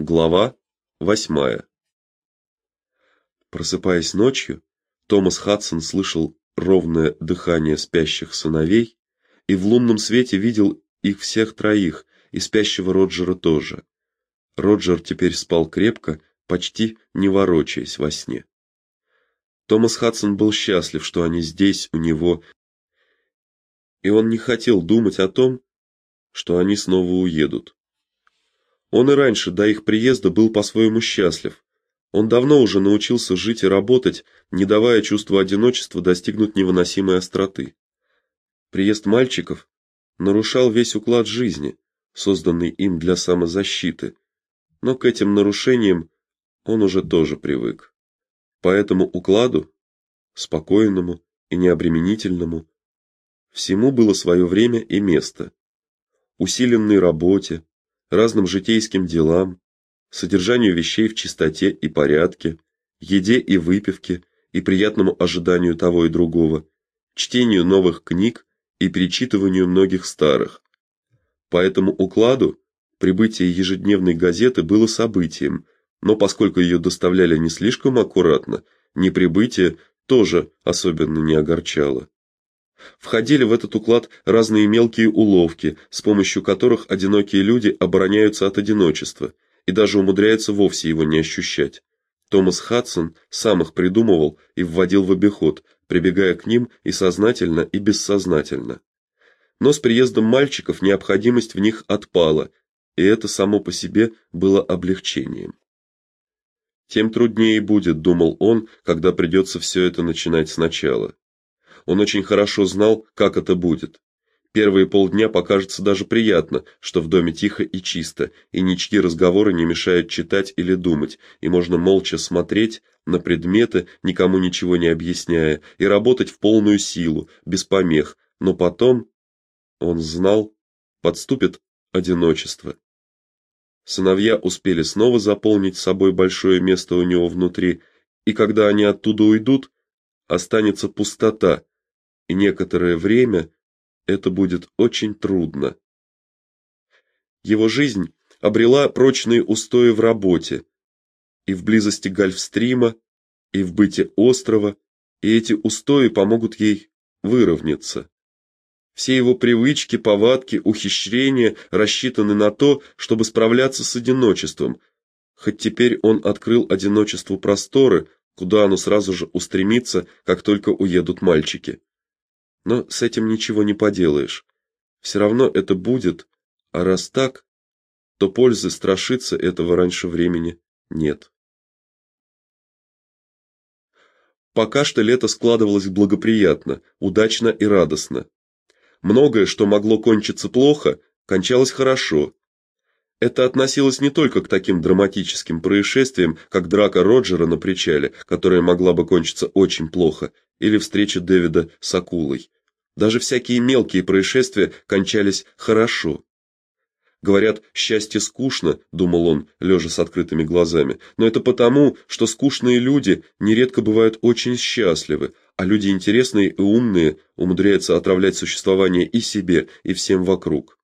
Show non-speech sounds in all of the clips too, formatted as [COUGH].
Глава восьмая. Просыпаясь ночью, Томас Хадсон слышал ровное дыхание спящих сыновей и в лунном свете видел их всех троих, и спящего Роджера тоже. Роджер теперь спал крепко, почти не ворочаясь во сне. Томас Хадсон был счастлив, что они здесь у него, и он не хотел думать о том, что они снова уедут. Он и раньше до их приезда был по-своему счастлив. Он давно уже научился жить и работать, не давая чувству одиночества достигнуть невыносимой остроты. Приезд мальчиков нарушал весь уклад жизни, созданный им для самозащиты. Но к этим нарушениям он уже тоже привык. По этому укладу, спокойному и необременительному, всему было свое время и место. Усиленной работе, разным житейским делам, содержанию вещей в чистоте и порядке, еде и выпивке и приятному ожиданию того и другого, чтению новых книг и перечитыванию многих старых. По этому укладу прибытие ежедневной газеты было событием, но поскольку ее доставляли не слишком аккуратно, неприбытие тоже особенно не огорчало. Входили в этот уклад разные мелкие уловки, с помощью которых одинокие люди обороняются от одиночества и даже умудряются вовсе его не ощущать. Томас Хадсон сам их придумывал и вводил в обиход, прибегая к ним и сознательно, и бессознательно. Но с приездом мальчиков необходимость в них отпала, и это само по себе было облегчением. Тем труднее будет, думал он, когда придется все это начинать сначала. Он очень хорошо знал, как это будет. Первые полдня покажется даже приятно, что в доме тихо и чисто, и ничьи разговоры не мешают читать или думать, и можно молча смотреть на предметы, никому ничего не объясняя, и работать в полную силу, без помех. Но потом, он знал, подступит одиночество. Сыновья успели снова заполнить собой большое место у него внутри, и когда они оттуда уйдут, останется пустота, некоторое время это будет очень трудно. Его жизнь обрела прочные устои в работе, и в близости Гольфстрима, и в быте острова, и эти устои помогут ей выровняться. Все его привычки, повадки, ухищрения рассчитаны на то, чтобы справляться с одиночеством. Хоть теперь он открыл одиночеству просторы, куда оно сразу же устремится, как только уедут мальчики. Но с этим ничего не поделаешь. Все равно это будет, а раз так, то пользы страшиться этого раньше времени нет. Пока что лето складывалось благоприятно, удачно и радостно. Многое, что могло кончиться плохо, кончалось хорошо. Это относилось не только к таким драматическим происшествиям, как драка Роджера на причале, которая могла бы кончиться очень плохо, или встреча Дэвида с акулой. Даже всякие мелкие происшествия кончались хорошо. Говорят, счастье скучно, думал он, лежа с открытыми глазами. Но это потому, что скучные люди нередко бывают очень счастливы, а люди интересные и умные умудряются отравлять существование и себе, и всем вокруг.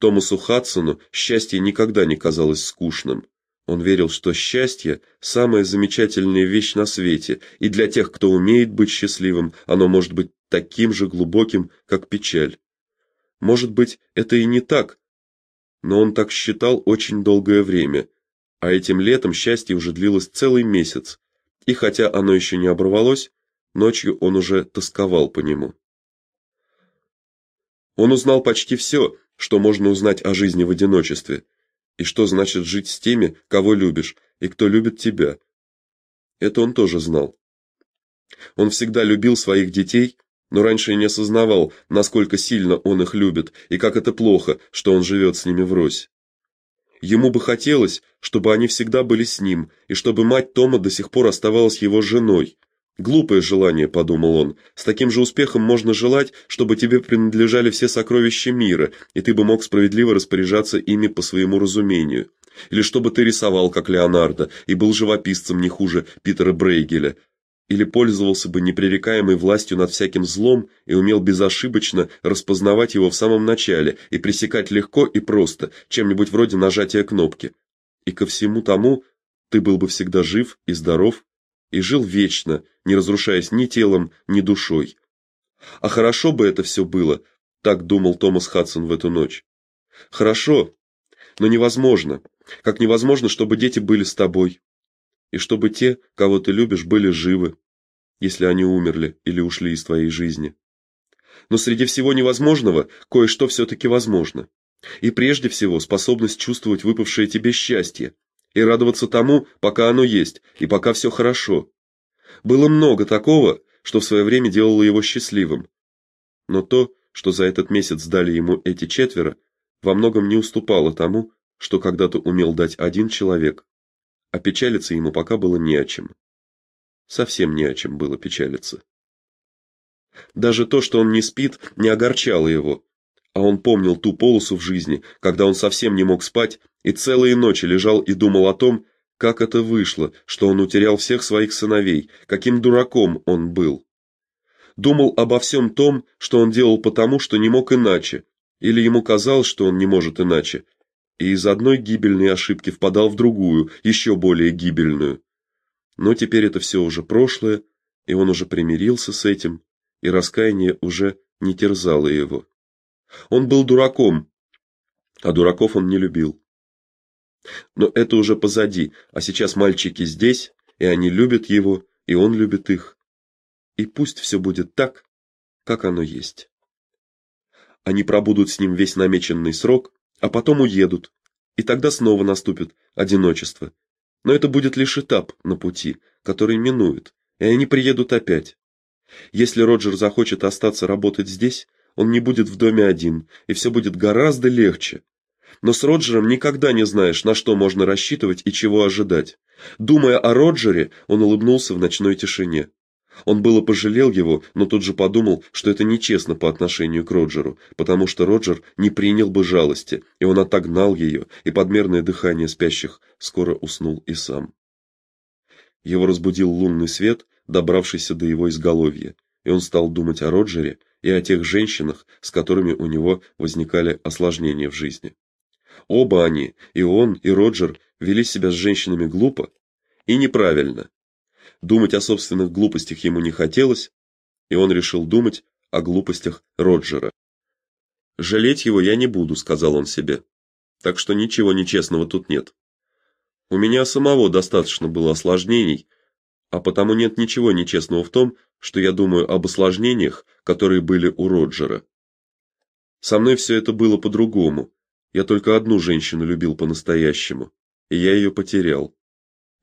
Томасу Хадсону счастье никогда не казалось скучным. Он верил, что счастье самая замечательная вещь на свете, и для тех, кто умеет быть счастливым, оно может быть таким же глубоким, как печаль. Может быть, это и не так, но он так считал очень долгое время. А этим летом счастье уже длилось целый месяц. И хотя оно еще не оборвалось, ночью он уже тосковал по нему. Он узнал почти все, что можно узнать о жизни в одиночестве и что значит жить с теми, кого любишь, и кто любит тебя. Это он тоже знал. Он всегда любил своих детей, но раньше не осознавал, насколько сильно он их любит и как это плохо, что он живет с ними врозь. Ему бы хотелось, чтобы они всегда были с ним, и чтобы мать Тома до сих пор оставалась его женой, Глупое желание, подумал он. С таким же успехом можно желать, чтобы тебе принадлежали все сокровища мира, и ты бы мог справедливо распоряжаться ими по своему разумению. Или чтобы ты рисовал как Леонардо и был живописцем не хуже Питера Брейгеля, или пользовался бы непререкаемой властью над всяким злом и умел безошибочно распознавать его в самом начале и пресекать легко и просто, чем-нибудь вроде нажатия кнопки. и ко всему тому ты был бы всегда жив и здоров и жил вечно, не разрушаясь ни телом, ни душой. А хорошо бы это все было, так думал Томас Хадсон в эту ночь. Хорошо, но невозможно. Как невозможно, чтобы дети были с тобой и чтобы те, кого ты любишь, были живы, если они умерли или ушли из твоей жизни. Но среди всего невозможного кое-что все таки возможно. И прежде всего способность чувствовать выпавшее тебе счастье и радоваться тому, пока оно есть и пока все хорошо. Было много такого, что в свое время делало его счастливым. Но то, что за этот месяц дали ему эти четверо, во многом не уступало тому, что когда-то умел дать один человек. А печалиться ему пока было не о чем. Совсем не о чем было печалиться. Даже то, что он не спит, не огорчало его, а он помнил ту полосу в жизни, когда он совсем не мог спать и целые ночи лежал и думал о том, как это вышло, что он утерял всех своих сыновей, каким дураком он был. Думал обо всем том, что он делал потому, что не мог иначе, или ему казалось, что он не может иначе, и из одной гибельной ошибки впадал в другую, еще более гибельную. Но теперь это все уже прошлое, и он уже примирился с этим, и раскаяние уже не терзало его. Он был дураком, а дураков он не любил. Но это уже позади, а сейчас мальчики здесь, и они любят его, и он любит их. И пусть все будет так, как оно есть. Они пробудут с ним весь намеченный срок, а потом уедут. И тогда снова наступит одиночество. Но это будет лишь этап на пути, который минует, и они приедут опять. Если Роджер захочет остаться работать здесь, он не будет в доме один, и все будет гораздо легче. Но с Роджером никогда не знаешь, на что можно рассчитывать и чего ожидать. Думая о Роджере, он улыбнулся в ночной тишине. Он было пожалел его, но тут же подумал, что это нечестно по отношению к Роджеру, потому что Роджер не принял бы жалости, и он отогнал ее, и подмерное дыхание спящих скоро уснул и сам. Его разбудил лунный свет, добравшийся до его изголовья, и он стал думать о Роджере и о тех женщинах, с которыми у него возникали осложнения в жизни. Оба они, и он, и Роджер, вели себя с женщинами глупо и неправильно. Думать о собственных глупостях ему не хотелось, и он решил думать о глупостях Роджера. Жалеть его я не буду, сказал он себе. Так что ничего нечестного тут нет. У меня самого достаточно было осложнений, а потому нет ничего нечестного в том, что я думаю об осложнениях, которые были у Роджера. Со мной все это было по-другому. Я только одну женщину любил по-настоящему, и я ее потерял.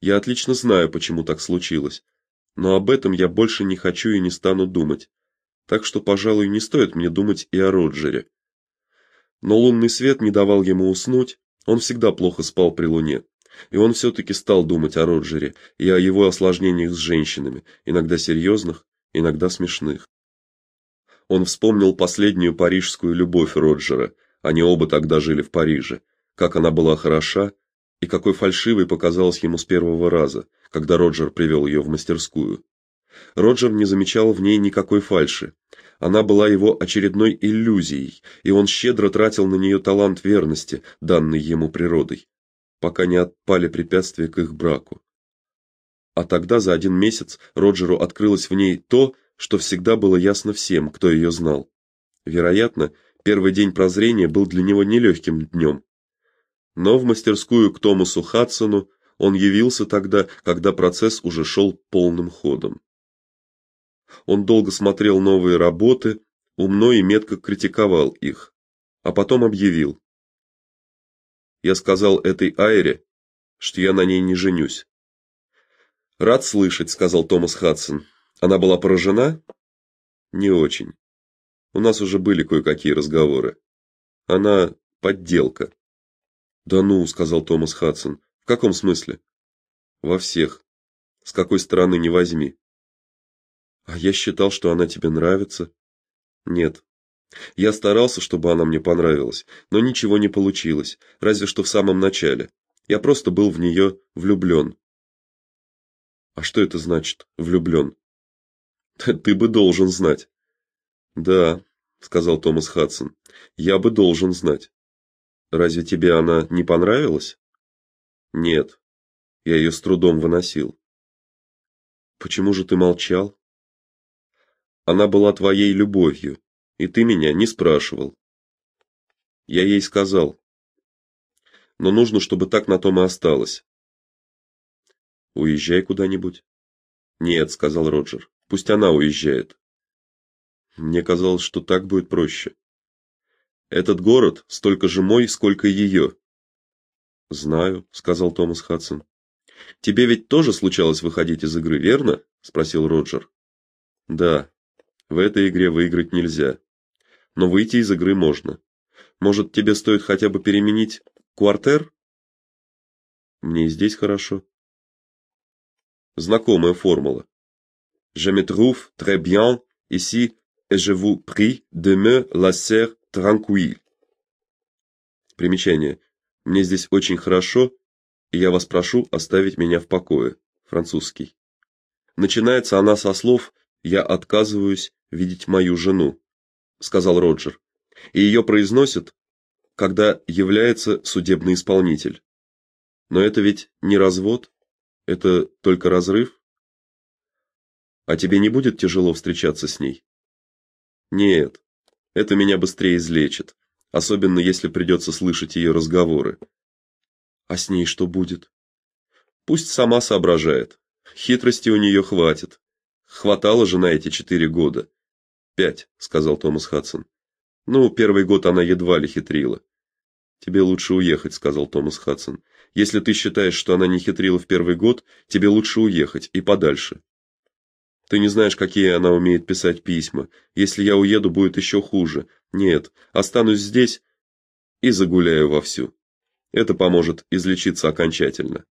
Я отлично знаю, почему так случилось, но об этом я больше не хочу и не стану думать. Так что, пожалуй, не стоит мне думать и о Роджере. Но лунный свет не давал ему уснуть, он всегда плохо спал при луне. И он все таки стал думать о Роджере и о его осложнениях с женщинами, иногда серьезных, иногда смешных. Он вспомнил последнюю парижскую любовь Роджера. Они оба тогда жили в Париже. Как она была хороша и какой фальшивой показалась ему с первого раза, когда Роджер привел ее в мастерскую. Роджер не замечал в ней никакой фальши. Она была его очередной иллюзией, и он щедро тратил на нее талант верности, данный ему природой пока не отпали препятствия к их браку. А тогда за один месяц Роджеру открылось в ней то, что всегда было ясно всем, кто ее знал. Вероятно, первый день прозрения был для него нелегким днем. Но в мастерскую к Томасу Хадсону он явился тогда, когда процесс уже шел полным ходом. Он долго смотрел новые работы, умно и метко критиковал их, а потом объявил: я сказал этой Айре, что я на ней не женюсь. Рад слышать, сказал Томас Хадсон. Она была поражена? Не очень. У нас уже были кое-какие разговоры. Она подделка. Да ну, сказал Томас Хадсон. В каком смысле? Во всех. С какой стороны не возьми. А я считал, что она тебе нравится. Нет. Я старался, чтобы она мне понравилась, но ничего не получилось, разве что в самом начале. Я просто был в нее влюблен. А что это значит влюблен? [LAUGHS] Ты бы должен знать. Да, сказал Томас Хадсон. Я бы должен знать. Разве тебе она не понравилась? Нет. Я ее с трудом выносил. Почему же ты молчал? Она была твоей любовью, и ты меня не спрашивал. Я ей сказал. Но нужно, чтобы так на том и осталось. Уезжай куда-нибудь. Нет, сказал Роджер. Пусть она уезжает. Мне казалось, что так будет проще. Этот город столько же мой, сколько ее. Знаю, сказал Томас Хадсон. Тебе ведь тоже случалось выходить из игры, верно? спросил Роджер. Да. В этой игре выиграть нельзя. Но выйти из игры можно. Может, тебе стоит хотя бы переменить квартер? Мне и здесь хорошо. Знакомая формула. Je me trouve très bien ici et je vous prie de me laisser tranquille. Примечание. Мне здесь очень хорошо, и я вас прошу оставить меня в покое. Французский. Начинается она со слов: "Я отказываюсь видеть мою жену", сказал Роджер. И ее произносят, когда является судебный исполнитель. Но это ведь не развод, это только разрыв. А тебе не будет тяжело встречаться с ней? Нет. Это меня быстрее излечит, особенно если придется слышать ее разговоры. А с ней что будет? Пусть сама соображает. Хитрости у нее хватит. Хватало же на эти четыре года. Пять, сказал Томас Хадсон. Ну, первый год она едва ли хитрила. Тебе лучше уехать, сказал Томас Хадсон. Если ты считаешь, что она не хитрила в первый год, тебе лучше уехать и подальше. Ты не знаешь, какие она умеет писать письма. Если я уеду, будет еще хуже. Нет, останусь здесь и загуляю вовсю. Это поможет излечиться окончательно.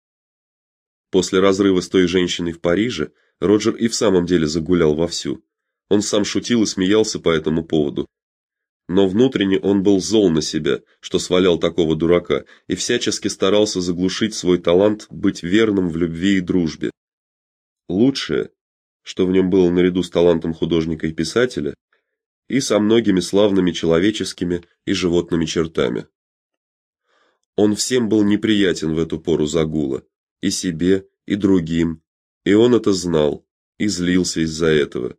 После разрыва с той женщиной в Париже Роджер и в самом деле загулял вовсю. Он сам шутил и смеялся по этому поводу. Но внутренне он был зол на себя, что свалял такого дурака, и всячески старался заглушить свой талант быть верным в любви и дружбе. Лучшее, что в нем было наряду с талантом художника и писателя, и со многими славными человеческими и животными чертами. Он всем был неприятен в эту пору загула, и себе, и другим, и он это знал, и злился из-за этого,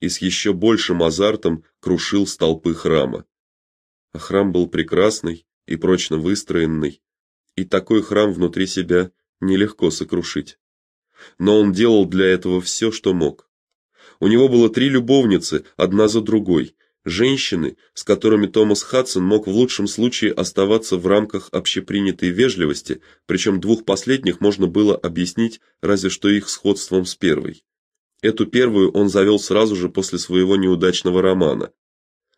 и с еще большим азартом крушил столпы храма. А храм был прекрасный и прочно выстроенный, и такой храм внутри себя нелегко сокрушить. Но он делал для этого все, что мог. У него было три любовницы, одна за другой, женщины, с которыми Томас Хадсон мог в лучшем случае оставаться в рамках общепринятой вежливости, причем двух последних можно было объяснить разве что их сходством с первой. Эту первую он завел сразу же после своего неудачного романа.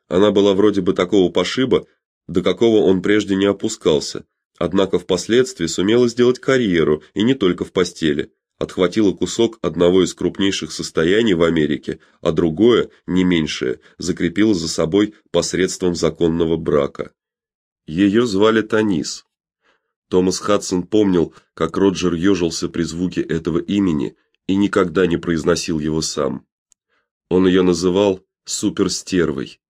Она была вроде бы такого пошиба, до какого он прежде не опускался, однако впоследствии сумела сделать карьеру, и не только в постели отхватила кусок одного из крупнейших состояний в Америке, а другое, не меньшее, закрепила за собой посредством законного брака. Ее звали Танис. Томас Хадсон помнил, как Роджер ежился при звуке этого имени и никогда не произносил его сам. Он ее называл суперстервой.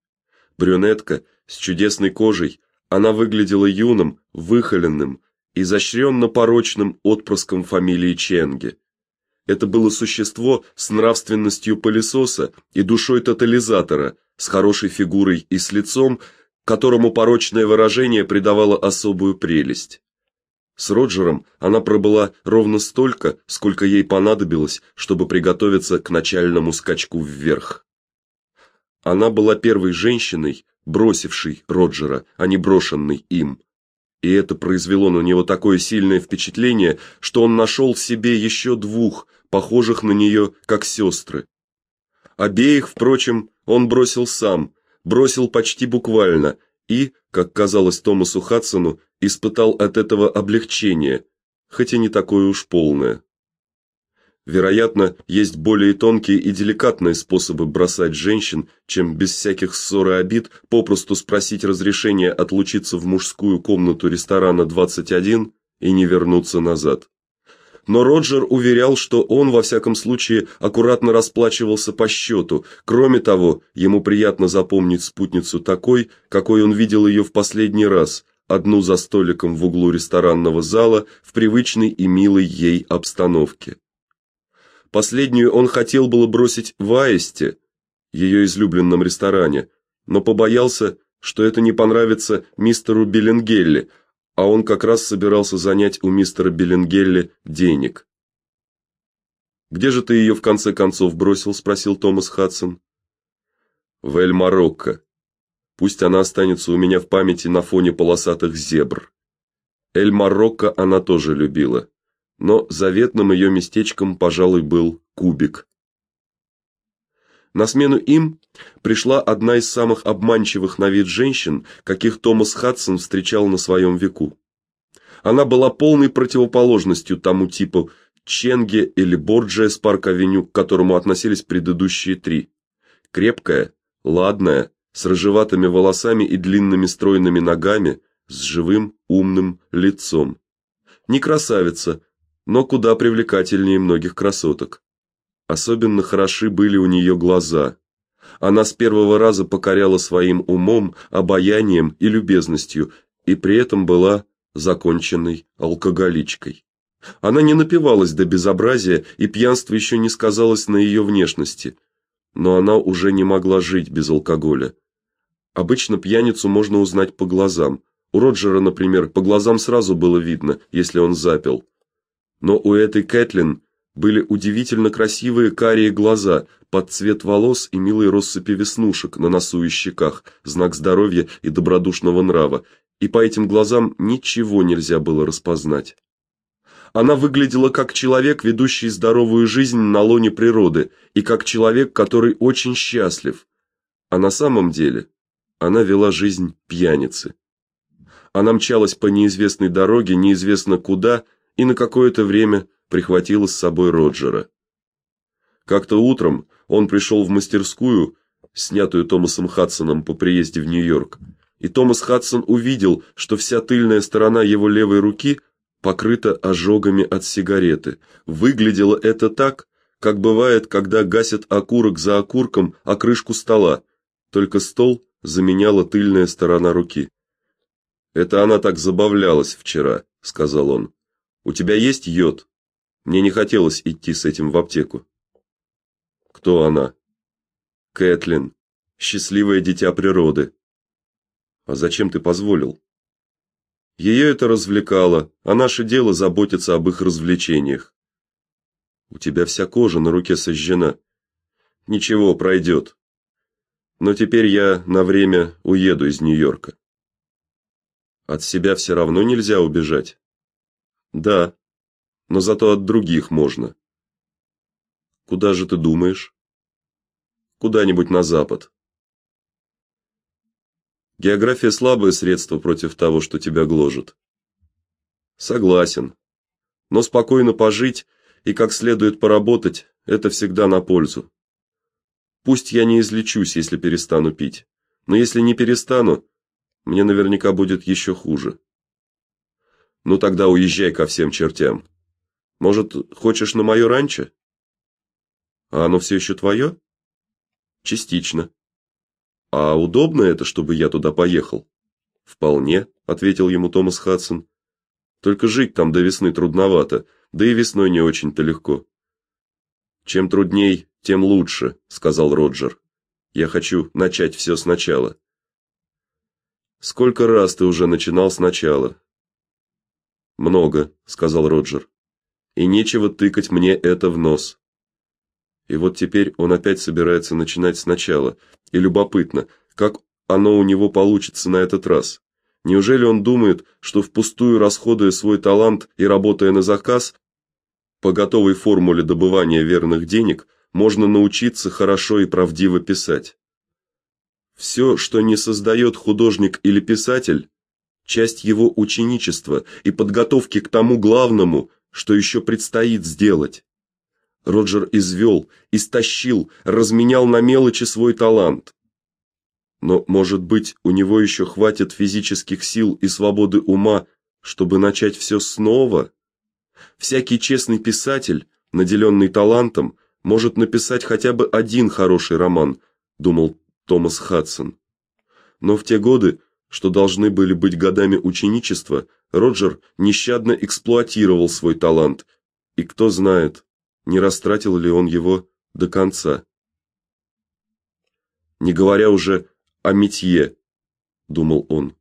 Брюнетка с чудесной кожей, она выглядела юным, выхоленным, изощренно порочным отпрыском фамилии Ченги. Это было существо с нравственностью пылесоса и душой тотализатора, с хорошей фигурой и с лицом, которому порочное выражение придавало особую прелесть. С Роджером она пробыла ровно столько, сколько ей понадобилось, чтобы приготовиться к начальному скачку вверх. Она была первой женщиной, бросившей Роджера, а не брошенной им. И это произвело на него такое сильное впечатление, что он нашел себе еще двух, похожих на нее, как сестры. Обеих, впрочем, он бросил сам, бросил почти буквально и, как казалось Томасу Хадсону, испытал от этого облегчение, хотя не такое уж полное. Вероятно, есть более тонкие и деликатные способы бросать женщин, чем без всяких ссор и обид попросту спросить разрешения отлучиться в мужскую комнату ресторана 21 и не вернуться назад. Но Роджер уверял, что он во всяком случае аккуратно расплачивался по счету. Кроме того, ему приятно запомнить спутницу такой, какой он видел ее в последний раз, одну за столиком в углу ресторанного зала в привычной и милой ей обстановке. Последнюю он хотел было бросить в Аисте, ее излюбленном ресторане, но побоялся, что это не понравится мистеру Беленгелли, а он как раз собирался занять у мистера Беленгелли денег. Где же ты ее в конце концов бросил, спросил Томас Хадсон. В Эль-Марокко. Пусть она останется у меня в памяти на фоне полосатых зебр. Эль-Марокко она тоже любила, но заветным ее местечком, пожалуй, был Кубик. На смену им пришла одна из самых обманчивых на вид женщин, каких Томас Хадсон встречал на своем веку. Она была полной противоположностью тому типу Ченге или Борджия с Парк-авеню, к которому относились предыдущие три. Крепкая, ладная, с рыжеватыми волосами и длинными стройными ногами, с живым, умным лицом. Не красавица, но куда привлекательнее многих красоток. Особенно хороши были у нее глаза. Она с первого раза покоряла своим умом, обаянием и любезностью, и при этом была законченной алкоголичкой. Она не напивалась до безобразия, и пьянство еще не сказалось на ее внешности, но она уже не могла жить без алкоголя. Обычно пьяницу можно узнать по глазам. У Роджера, например, по глазам сразу было видно, если он запил. Но у этой Кэтлин были удивительно красивые карие глаза, под цвет волос и милые россыпи веснушек на носу и щеках, знак здоровья и добродушного нрава, и по этим глазам ничего нельзя было распознать. Она выглядела как человек, ведущий здоровую жизнь на лоне природы, и как человек, который очень счастлив. А на самом деле она вела жизнь пьяницы. Она мчалась по неизвестной дороге, неизвестно куда, и на какое-то время прихватила с собой Роджера. Как-то утром он пришел в мастерскую, снятую Томасом Хадсоном по приезде в Нью-Йорк, и Томас Хадсон увидел, что вся тыльная сторона его левой руки покрыта ожогами от сигареты. Выглядело это так, как бывает, когда гасят окурок за окурком о крышку стола, только стол заменяла тыльная сторона руки. Это она так забавлялась вчера, сказал он. У тебя есть йод? Мне не хотелось идти с этим в аптеку. Кто она? Кэтлин, счастливое дитя природы. А зачем ты позволил? Ее это развлекало, а наше дело заботиться об их развлечениях. У тебя вся кожа на руке сожжена. Ничего, пройдет. Но теперь я на время уеду из Нью-Йорка. От себя все равно нельзя убежать. Да но зато от других можно. Куда же ты думаешь? Куда-нибудь на запад. География слабое средство против того, что тебя гложет. Согласен. Но спокойно пожить и как следует поработать это всегда на пользу. Пусть я не излечусь, если перестану пить, но если не перестану, мне наверняка будет еще хуже. Ну тогда уезжай ко всем чертям. Может, хочешь на мое ранчо? А оно все еще твое?» Частично. А удобно это, чтобы я туда поехал? Вполне, ответил ему Томас Хадсон. Только жить там до весны трудновато, да и весной не очень-то легко. Чем трудней, тем лучше, сказал Роджер. Я хочу начать все сначала. Сколько раз ты уже начинал сначала? Много, сказал Роджер и нечего тыкать мне это в нос. И вот теперь он опять собирается начинать сначала, и любопытно, как оно у него получится на этот раз. Неужели он думает, что впустую расходуя свой талант и работая на заказ по готовой формуле добывания верных денег, можно научиться хорошо и правдиво писать? Все, что не создает художник или писатель, часть его ученичества и подготовки к тому главному, что еще предстоит сделать. Роджер извел, истощил, разменял на мелочи свой талант. Но, может быть, у него еще хватит физических сил и свободы ума, чтобы начать все снова? Всякий честный писатель, наделенный талантом, может написать хотя бы один хороший роман, думал Томас Хадсон. Но в те годы что должны были быть годами ученичества, Роджер нещадно эксплуатировал свой талант, и кто знает, не растратил ли он его до конца. Не говоря уже о метье, думал он.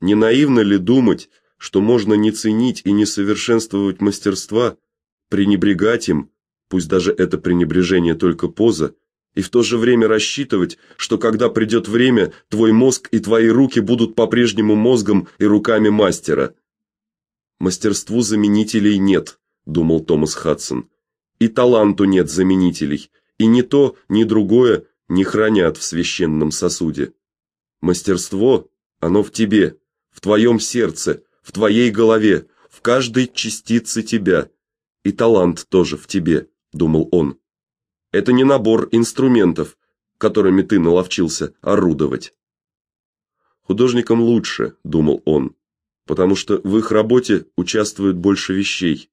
Не наивно ли думать, что можно не ценить и не совершенствовать мастерства, пренебрегать им, пусть даже это пренебрежение только поза, и в то же время рассчитывать, что когда придет время, твой мозг и твои руки будут по-прежнему мозгом и руками мастера. Мастерству заменителей нет, думал Томас Хадсон. И таланту нет заменителей, и ни то, ни другое не хранят в священном сосуде. Мастерство оно в тебе, в твоем сердце, в твоей голове, в каждой частице тебя. И талант тоже в тебе, думал он. Это не набор инструментов, которыми ты наловчился орудовать. Художникам лучше, думал он, потому что в их работе участвует больше вещей.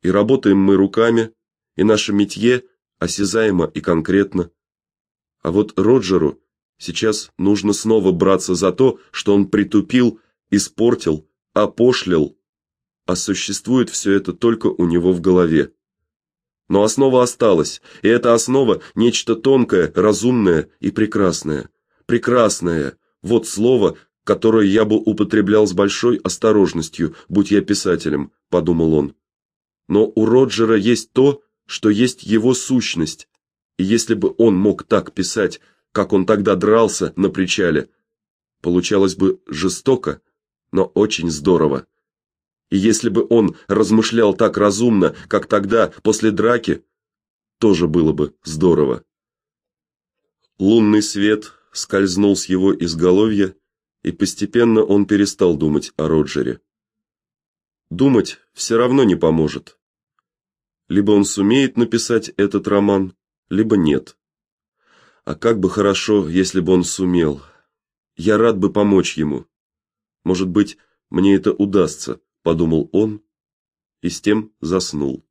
И работаем мы руками, и наше метье осязаемо и конкретно. А вот Роджеру сейчас нужно снова браться за то, что он притупил, испортил, опошлил, а существует все это только у него в голове. Но основа осталась, и эта основа нечто тонкое, разумное и прекрасное. Прекрасное вот слово, которое я бы употреблял с большой осторожностью, будь я писателем, подумал он. Но у Роджера есть то, что есть его сущность. И если бы он мог так писать, как он тогда дрался на причале, получалось бы жестоко, но очень здорово. И если бы он размышлял так разумно, как тогда после драки, тоже было бы здорово. Лунный свет скользнул с его изголовья, и постепенно он перестал думать о Роджере. Думать все равно не поможет. Либо он сумеет написать этот роман, либо нет. А как бы хорошо, если бы он сумел. Я рад бы помочь ему. Может быть, мне это удастся подумал он и с тем заснул.